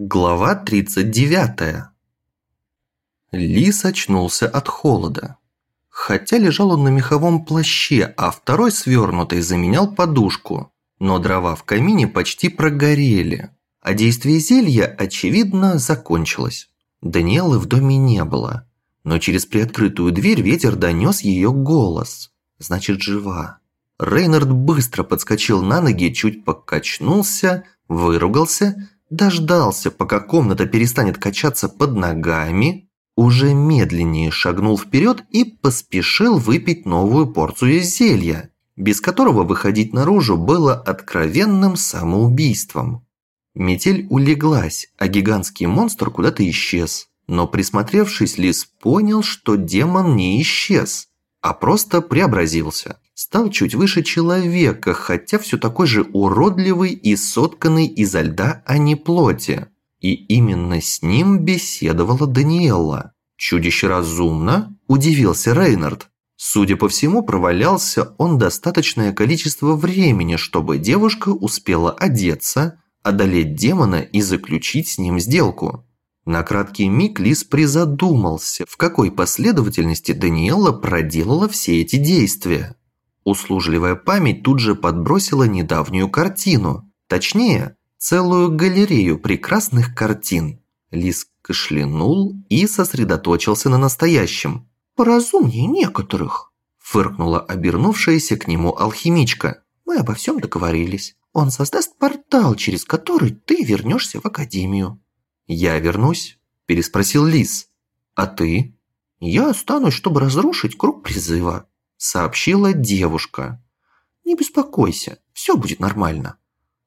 Глава 39. Лис очнулся от холода. Хотя лежал он на меховом плаще, а второй свернутый заменял подушку. Но дрова в камине почти прогорели. А действие зелья, очевидно, закончилось. Даниэлы в доме не было. Но через приоткрытую дверь ветер донес ее голос. Значит, жива. Рейнард быстро подскочил на ноги, чуть покачнулся, выругался дождался, пока комната перестанет качаться под ногами, уже медленнее шагнул вперед и поспешил выпить новую порцию зелья, без которого выходить наружу было откровенным самоубийством. Метель улеглась, а гигантский монстр куда-то исчез. Но присмотревшись, Лис понял, что демон не исчез, а просто преобразился стал чуть выше человека, хотя все такой же уродливый и сотканный изо льда, а не плоти. И именно с ним беседовала Даниэлла. Чудище разумно, удивился Рейнард. Судя по всему, провалялся он достаточное количество времени, чтобы девушка успела одеться, одолеть демона и заключить с ним сделку. На краткий миг Лис призадумался, в какой последовательности Даниэлла проделала все эти действия. Услужливая память тут же подбросила недавнюю картину. Точнее, целую галерею прекрасных картин. Лис кашлянул и сосредоточился на настоящем. «Поразумнее некоторых», – фыркнула обернувшаяся к нему алхимичка. «Мы обо всем договорились. Он создаст портал, через который ты вернешься в академию». «Я вернусь?» – переспросил Лис. «А ты?» «Я останусь, чтобы разрушить круг призыва», сообщила девушка. «Не беспокойся, все будет нормально».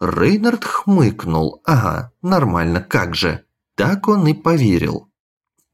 Рейнард хмыкнул. «Ага, нормально, как же». Так он и поверил.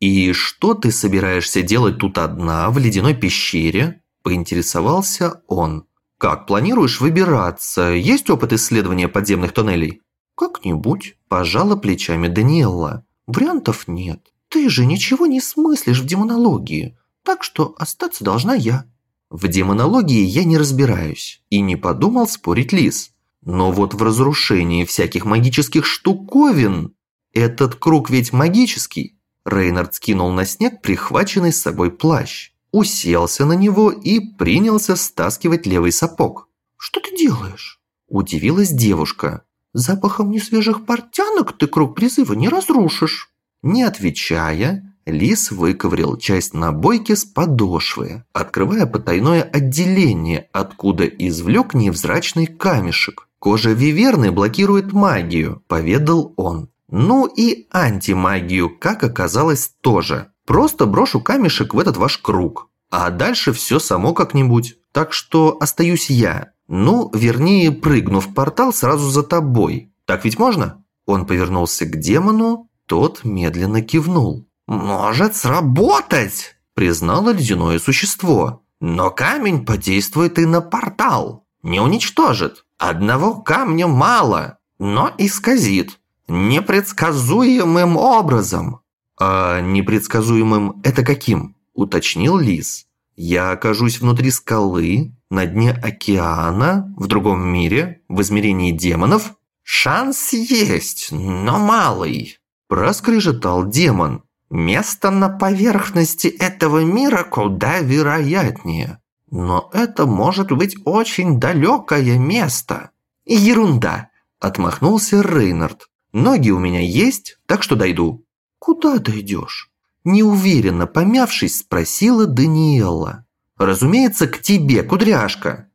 «И что ты собираешься делать тут одна, в ледяной пещере?» Поинтересовался он. «Как планируешь выбираться? Есть опыт исследования подземных тоннелей?» «Как-нибудь», – пожала плечами Даниэлла. «Вариантов нет. Ты же ничего не смыслишь в демонологии, так что остаться должна я». В демонологии я не разбираюсь и не подумал спорить Лис. Но вот в разрушении всяких магических штуковин... Этот круг ведь магический. Рейнард скинул на снег прихваченный с собой плащ, уселся на него и принялся стаскивать левый сапог. «Что ты делаешь?» – удивилась девушка. «Запахом несвежих портянок ты круг призыва не разрушишь». Не отвечая, Лис выковырял часть набойки с подошвы, открывая потайное отделение, откуда извлек невзрачный камешек. «Кожа виверны блокирует магию», – поведал он. «Ну и антимагию, как оказалось, тоже. Просто брошу камешек в этот ваш круг. А дальше все само как-нибудь. Так что остаюсь я. Ну, вернее, прыгну в портал сразу за тобой. Так ведь можно?» Он повернулся к демону, тот медленно кивнул. «Может сработать!» – признало ледяное существо. «Но камень подействует и на портал. Не уничтожит. Одного камня мало, но исказит. Непредсказуемым образом». «А непредсказуемым это каким?» – уточнил Лис. «Я окажусь внутри скалы, на дне океана, в другом мире, в измерении демонов?» «Шанс есть, но малый», – проскрежетал демон. Место на поверхности этого мира куда вероятнее. Но это может быть очень далекое место. Ерунда, отмахнулся Рейнард. Ноги у меня есть, так что дойду. Куда дойдешь? Неуверенно помявшись, спросила Даниэла. Разумеется, к тебе, кудряшка.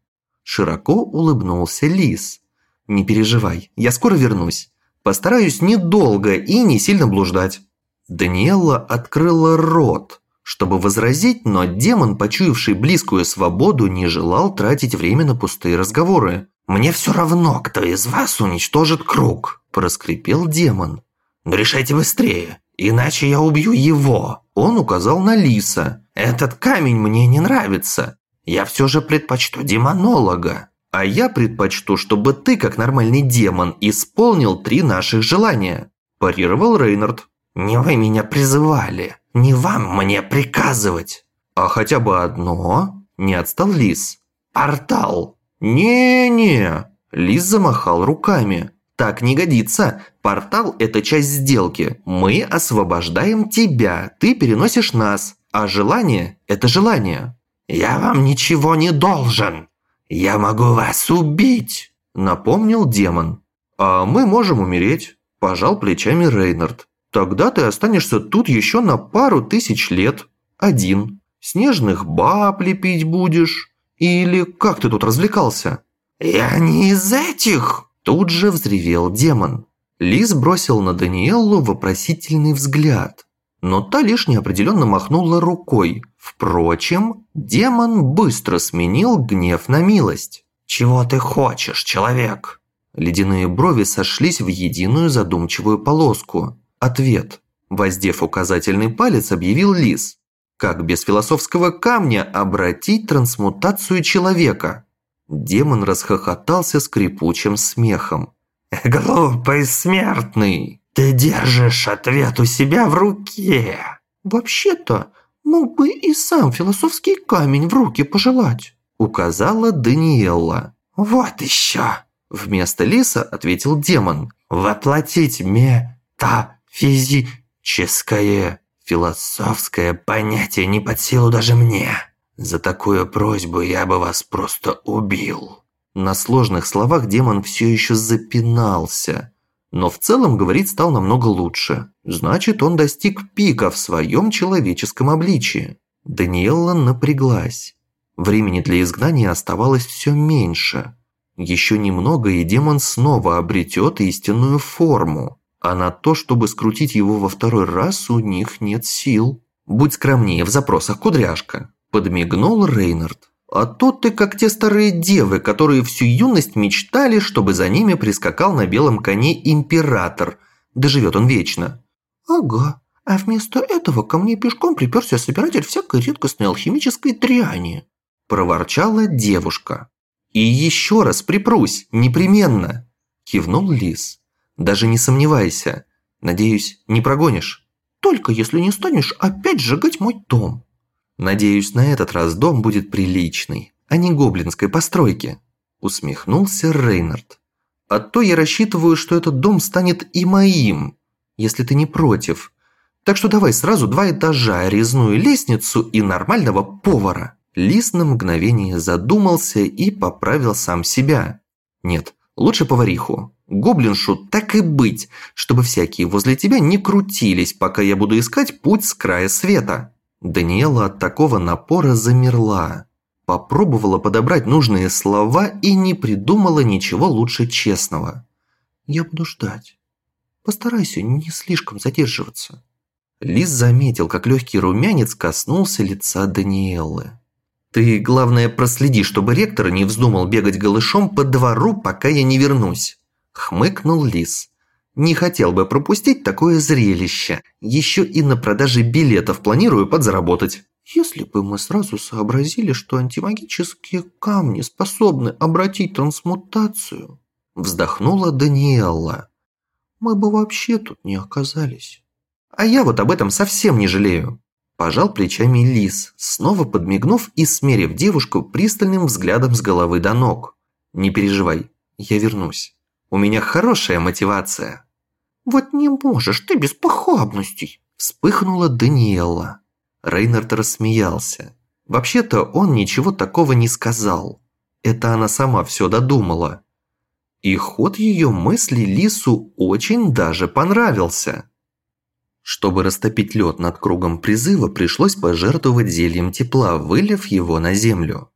Широко улыбнулся Лис. Не переживай, я скоро вернусь. Постараюсь недолго и не сильно блуждать. Даниэлла открыла рот, чтобы возразить, но демон, почуявший близкую свободу, не желал тратить время на пустые разговоры. «Мне все равно, кто из вас уничтожит круг», – проскрипел демон. «Но решайте быстрее, иначе я убью его». Он указал на лиса. «Этот камень мне не нравится. Я все же предпочту демонолога». «А я предпочту, чтобы ты, как нормальный демон, исполнил три наших желания», – парировал Рейнард. Не вы меня призывали, не вам мне приказывать. А хотя бы одно? Не отстал Лис. Портал. Не-не. Лис замахал руками. Так не годится. Портал – это часть сделки. Мы освобождаем тебя, ты переносишь нас. А желание – это желание. «Я вам ничего не должен. Я могу вас убить», – напомнил демон. «А мы можем умереть», – пожал плечами Рейнард. «Тогда ты останешься тут еще на пару тысяч лет. Один. Снежных баб лепить будешь. Или как ты тут развлекался?» «Я не из этих!» Тут же взревел демон. Лис бросил на Даниэллу вопросительный взгляд, но та лишь неопределенно махнула рукой. Впрочем, демон быстро сменил гнев на милость. «Чего ты хочешь, человек?» Ледяные брови сошлись в единую задумчивую полоску. Ответ. Воздев указательный палец, объявил Лис. Как без философского камня обратить трансмутацию человека? Демон расхохотался скрипучим смехом. «Глупый смертный! Ты держишь ответ у себя в руке!» «Вообще-то, мог бы и сам философский камень в руки пожелать», указала Даниэлла. «Вот еще!» Вместо лиса ответил демон. «Воплотить метафизическое, философское понятие не под силу даже мне!» За такую просьбу я бы вас просто убил». На сложных словах демон все еще запинался. Но в целом говорить стал намного лучше. Значит, он достиг пика в своем человеческом обличии. Даниэлла напряглась. Времени для изгнания оставалось все меньше. Еще немного, и демон снова обретет истинную форму. А на то, чтобы скрутить его во второй раз, у них нет сил. Будь скромнее в запросах, кудряшка. Подмигнул Рейнард. А то ты как те старые девы, которые всю юность мечтали, чтобы за ними прискакал на белом коне император. Доживет он вечно. Ага, а вместо этого ко мне пешком приперся собиратель всякой редкостной алхимической дряни. Проворчала девушка. И еще раз припрусь, непременно. Кивнул Лис. Даже не сомневайся. Надеюсь, не прогонишь. Только если не станешь опять сжигать мой дом. Надеюсь, на этот раз дом будет приличный, а не гоблинской постройки. Усмехнулся Рейнард. А то я рассчитываю, что этот дом станет и моим, если ты не против. Так что давай сразу два этажа, резную лестницу и нормального повара. Лис на мгновение задумался и поправил сам себя. Нет, лучше повариху. Гоблиншу так и быть, чтобы всякие возле тебя не крутились, пока я буду искать путь с края света. Даниэла от такого напора замерла. Попробовала подобрать нужные слова и не придумала ничего лучше честного. «Я буду ждать. Постарайся не слишком задерживаться». Лис заметил, как легкий румянец коснулся лица Даниэлы. «Ты, главное, проследи, чтобы ректор не вздумал бегать голышом по двору, пока я не вернусь», – хмыкнул Лис. Не хотел бы пропустить такое зрелище. Еще и на продаже билетов планирую подзаработать. Если бы мы сразу сообразили, что антимагические камни способны обратить трансмутацию, вздохнула Даниэлла. Мы бы вообще тут не оказались. А я вот об этом совсем не жалею. Пожал плечами Лис, снова подмигнув и смерив девушку пристальным взглядом с головы до ног. Не переживай, я вернусь. У меня хорошая мотивация. «Вот не можешь ты без похабностей!» Вспыхнула Даниэла. Рейнард рассмеялся. Вообще-то он ничего такого не сказал. Это она сама все додумала. И ход ее мысли Лису очень даже понравился. Чтобы растопить лед над кругом призыва, пришлось пожертвовать зельем тепла, вылив его на землю.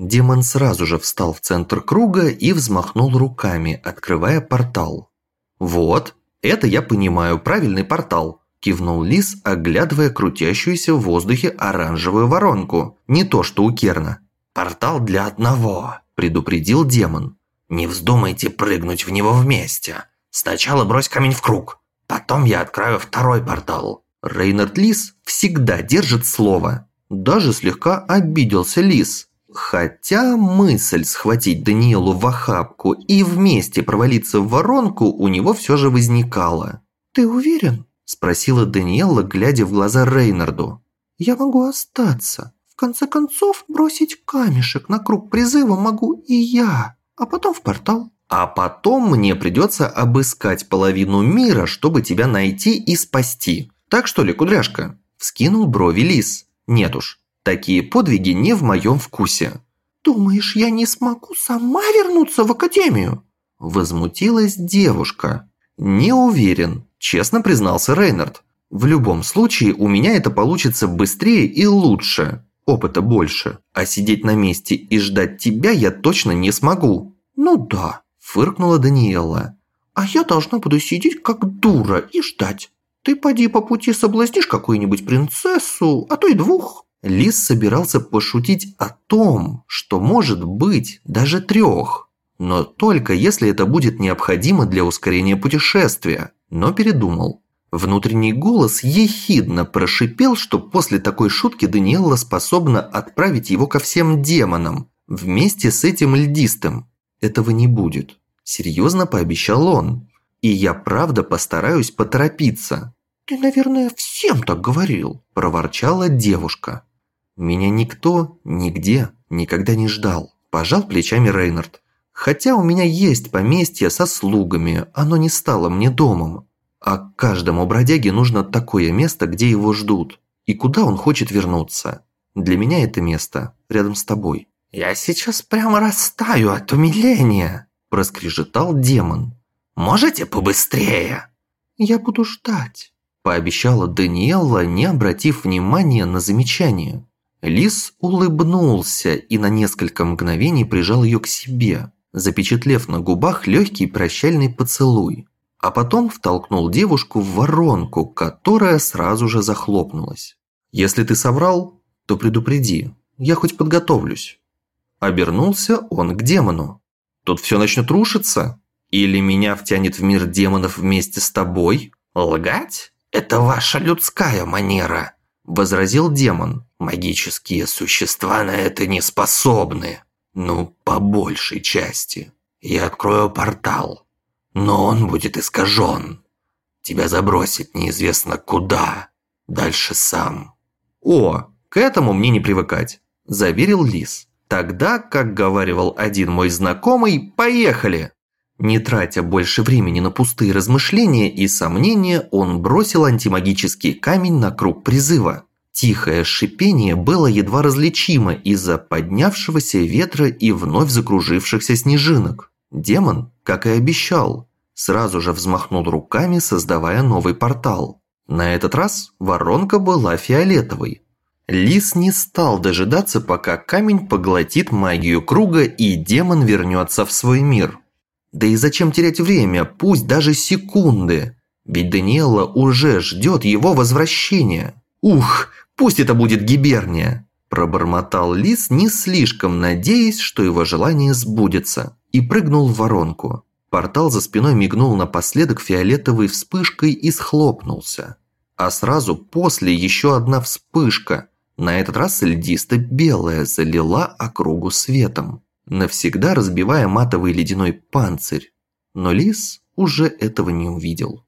Демон сразу же встал в центр круга и взмахнул руками, открывая портал. «Вот, «Это я понимаю, правильный портал», – кивнул Лис, оглядывая крутящуюся в воздухе оранжевую воронку. Не то, что у Керна. «Портал для одного», – предупредил демон. «Не вздумайте прыгнуть в него вместе. Сначала брось камень в круг, потом я открою второй портал». Рейнард Лис всегда держит слово. Даже слегка обиделся Лис. Хотя мысль схватить Даниэлу в охапку и вместе провалиться в воронку у него все же возникала. «Ты уверен?» – спросила Даниэла, глядя в глаза Рейнарду. «Я могу остаться. В конце концов, бросить камешек на круг призыва могу и я, а потом в портал. А потом мне придется обыскать половину мира, чтобы тебя найти и спасти. Так что ли, кудряшка?» Вскинул брови лис. «Нет уж, такие подвиги не в моем вкусе». «Думаешь, я не смогу сама вернуться в академию?» Возмутилась девушка. «Не уверен», – честно признался Рейнард. «В любом случае, у меня это получится быстрее и лучше. Опыта больше. А сидеть на месте и ждать тебя я точно не смогу». «Ну да», – фыркнула Даниэла. «А я должна буду сидеть как дура и ждать. Ты поди по пути соблазнишь какую-нибудь принцессу, а то и двух». Лис собирался пошутить о том, что может быть даже трех. Но только если это будет необходимо для ускорения путешествия. Но передумал. Внутренний голос ехидно прошипел, что после такой шутки Даниэлла способна отправить его ко всем демонам, вместе с этим льдистым. Этого не будет. Серьезно пообещал он. И я правда постараюсь поторопиться. «Ты, наверное, всем так говорил», – проворчала девушка. «Меня никто, нигде, никогда не ждал», – пожал плечами Рейнард. Хотя у меня есть поместье со слугами, оно не стало мне домом. А каждому бродяге нужно такое место, где его ждут. И куда он хочет вернуться. Для меня это место рядом с тобой. «Я сейчас прямо растаю от умиления», – проскрежетал демон. «Можете побыстрее?» «Я буду ждать», – пообещала Даниэлла, не обратив внимания на замечание. Лис улыбнулся и на несколько мгновений прижал ее к себе запечатлев на губах легкий прощальный поцелуй, а потом втолкнул девушку в воронку, которая сразу же захлопнулась. «Если ты соврал, то предупреди, я хоть подготовлюсь». Обернулся он к демону. «Тут все начнет рушиться? Или меня втянет в мир демонов вместе с тобой?» «Лгать? Это ваша людская манера», – возразил демон. «Магические существа на это не способны». Ну, по большей части. Я открою портал, но он будет искажен. Тебя забросит неизвестно куда. Дальше сам. О, к этому мне не привыкать, заверил Лис. Тогда, как говаривал один мой знакомый, поехали. Не тратя больше времени на пустые размышления и сомнения, он бросил антимагический камень на круг призыва. Тихое шипение было едва различимо из-за поднявшегося ветра и вновь закружившихся снежинок. Демон, как и обещал, сразу же взмахнул руками, создавая новый портал. На этот раз воронка была фиолетовой. Лис не стал дожидаться, пока камень поглотит магию круга и демон вернется в свой мир. Да и зачем терять время, пусть даже секунды, ведь Даниэла уже ждет его возвращения. Ух, Пусть это будет гиберния!» Пробормотал лис, не слишком надеясь, что его желание сбудется, и прыгнул в воронку. Портал за спиной мигнул напоследок фиолетовой вспышкой и схлопнулся. А сразу после еще одна вспышка, на этот раз льдисто-белая, залила округу светом, навсегда разбивая матовый ледяной панцирь. Но лис уже этого не увидел.